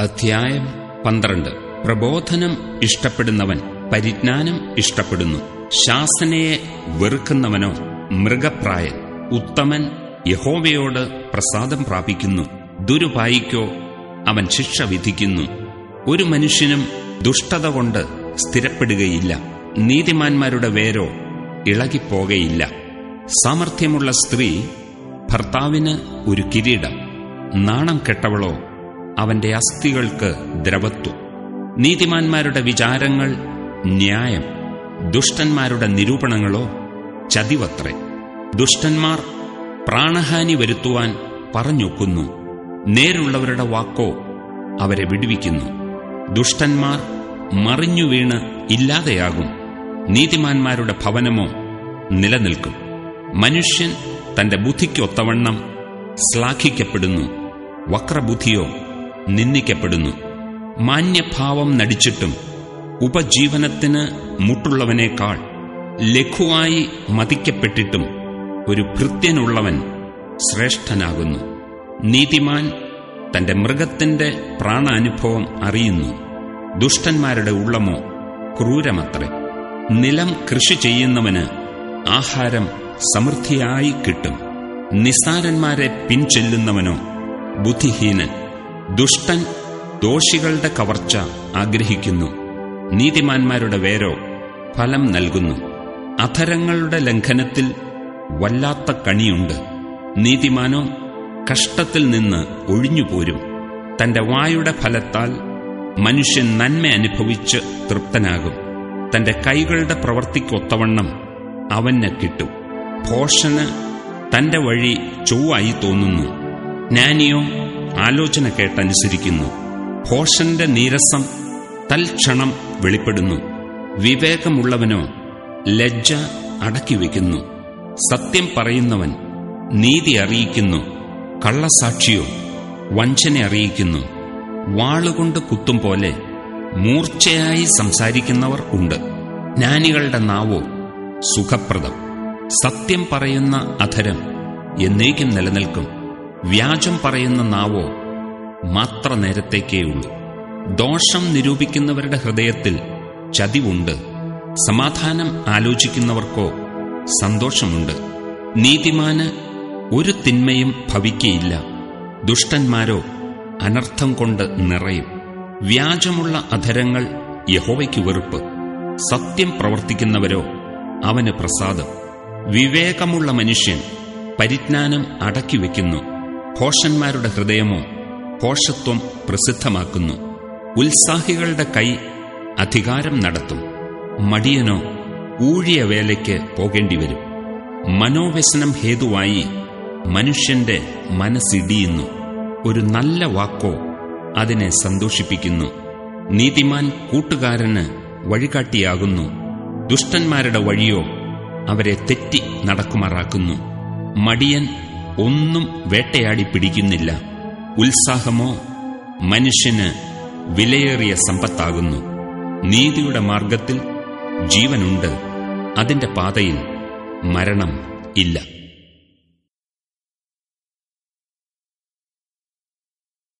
അധ്യായം പന്ത്രണ്ട്. പ്രബോധനം ഇഷ്ടപ്പെടുന്നവൻ പരിജ്ഞാനം ഇഷ്ടപ്പെടുന്നു. ശാസനയെ വെറുക്കുന്നവനോ മൃഗപ്രായൻ. ഉത്തമൻ യഹോവയോട് പ്രസാദം പ്രാപിക്കുന്നു. ദുരുപായിക്കോ അവൻ ശിക്ഷ വിധിക്കുന്നു. ഒരു മനുഷ്യനും ദുഷ്ടത കൊണ്ട് സ്ഥിരപ്പെടുകയില്ല. നീതിമാന്മാരുടെ വേരോ ഇളകിപ്പോകയില്ല. സാമർഥ്യമുള്ള സ്ത്രീ ഭർത്താവിന് ഒരു കിരീടം. നാണം കെട്ടവളോ അവന്റെ അസ്ഥികൾക്ക് ദ്രവത്വം. നീതിമാന്മാരുടെ വിചാരങ്ങൾ ന്യായം. ദുഷ്ടന്മാരുടെ നിരൂപണങ്ങളോ ചതിവത്രേ. ദുഷ്ടന്മാർ പ്രാണഹാനി വരുത്തുവാൻ പറഞ്ഞൊക്കുന്നു. നേരുള്ളവരുടെ വാക്കോ അവരെ വിടുവിക്കുന്നു. ദുഷ്ടന്മാർ മറിഞ്ഞു വീണ് ഇല്ലാതെയാകും. നീതിമാന്മാരുടെ ഭവനമോ നിലനിൽക്കും. മനുഷ്യൻ തന്റെ ബുദ്ധിക്കൊത്തവണ്ണം ശ്ലാഘിക്കപ്പെടുന്നു. വക്രബുദ്ധിയോ നിന്ദിക്കപ്പെടുന്നു. മാന്യഭാവം നടിച്ചിട്ടും ഉപജീവനത്തിന് മുട്ടുള്ളവനേക്കാൾ ലഘുവായി മതിക്കപ്പെട്ടിട്ടും ഒരു ഭൃത്യനുള്ളവൻ ശ്രേഷ്ഠനാകുന്നു. നീതിമാൻ തന്റെ മൃഗത്തിന്റെ പ്രാണാനുഭവം അറിയുന്നു. ദുഷ്ടന്മാരുടെ ഉള്ളമോ ക്രൂരമത്രേ. നിലം കൃഷി ചെയ്യുന്നവന് ആഹാരം സമൃദ്ധിയായി കിട്ടും. നിസ്സാരന്മാരെ പിൻചെല്ലുന്നവനോ ബുദ്ധിഹീനൻ. ദുഷ്ടൻ ദോഷികളുടെ കവർച്ച ആഗ്രഹിക്കുന്നു. നീതിമാന്മാരുടെ വേരോ ഫലം നൽകുന്നു. അധരങ്ങളുടെ ലംഘനത്തിൽ വല്ലാത്ത കണിയുണ്ട്. നീതിമാനോ കഷ്ടത്തിൽ നിന്ന് ഒഴിഞ്ഞുപോരും. തന്റെ വായുടെ ഫലത്താൽ മനുഷ്യൻ നന്മ അനുഭവിച്ച് തൃപ്തനാകും. തന്റെ കൈകളുടെ പ്രവർത്തിക്കൊത്തവണ്ണം അവന് കിട്ടും. ഭോഷന് തന്റെ വഴി ചൊവ്വായി തോന്നുന്നു. ജ്ഞാനിയോ ആലോചന കേട്ടനുസരിക്കുന്നു. ഹോഷന്റെ നീരസം തൽക്ഷണം വെളിപ്പെടുന്നു. വിവേകമുള്ളവനോ ലജ്ജ അടക്കിവെക്കുന്നു. സത്യം പറയുന്നവൻ നീതി അറിയിക്കുന്നു. കള്ളസാക്ഷിയോ വഞ്ചന അറിയിക്കുന്നു. വാളുകൊണ്ട് കുത്തും പോലെ മൂർച്ചയായി സംസാരിക്കുന്നവർ ഉണ്ട്. ജ്ഞാനികളുടെ നാവോ സുഖപ്രദം. സത്യം പറയുന്ന അധരം എന്നേക്കും നിലനിൽക്കും. വ്യാജം പറയുന്ന നാവോ മാത്ര നേരത്തേക്കേയുള്ളൂ. ദോഷം നിരൂപിക്കുന്നവരുടെ ഹൃദയത്തിൽ ചതിവുണ്ട്. സമാധാനം ആലോചിക്കുന്നവർക്കോ സന്തോഷമുണ്ട്. നീതിമാന് ഒരു തിന്മയും ഭവിക്കയില്ല. ദുഷ്ടന്മാരോ അനർത്ഥം കൊണ്ട് നിറയും. വ്യാജമുള്ള അധരങ്ങൾ യഹോവയ്ക്ക് വെറുപ്പ്. സത്യം പ്രവർത്തിക്കുന്നവരോ അവന് പ്രസാദം. വിവേകമുള്ള മനുഷ്യൻ പരിജ്ഞാനം അടക്കിവെക്കുന്നു. ഭോഷന്മാരുടെ ഹൃദയമോ ഭോഷത്വം പ്രസിദ്ധമാക്കുന്നു. ഉത്സാഹികളുടെ കൈ അധികാരം നടത്തും. മടിയനോ ഊഴിയ വേലയ്ക്ക് പോകേണ്ടിവരും മനോവ്യസനം ഹേതുവായി മനുഷ്യന്റെ മനസ്സിടിയുന്നു. ഒരു നല്ല വാക്കോ അതിനെ സന്തോഷിപ്പിക്കുന്നു. നീതിമാൻ കൂട്ടുകാരന് വഴികാട്ടിയാകുന്നു. ദുഷ്ടന്മാരുടെ വഴിയോ അവരെ തെറ്റി നടക്കുമാറാക്കുന്നു. മടിയൻ ഒന്നും വേട്ടയാടി പിടിക്കുന്നില്ല. ഉത്സാഹമോ? മനുഷ്യന് വിലയേറിയ സമ്പത്താകുന്നു. നീതിയുടെ മാർഗത്തിൽ ജീവനുണ്ട്. അതിന്റെ പാതയിൽ മരണം ഇല്ല.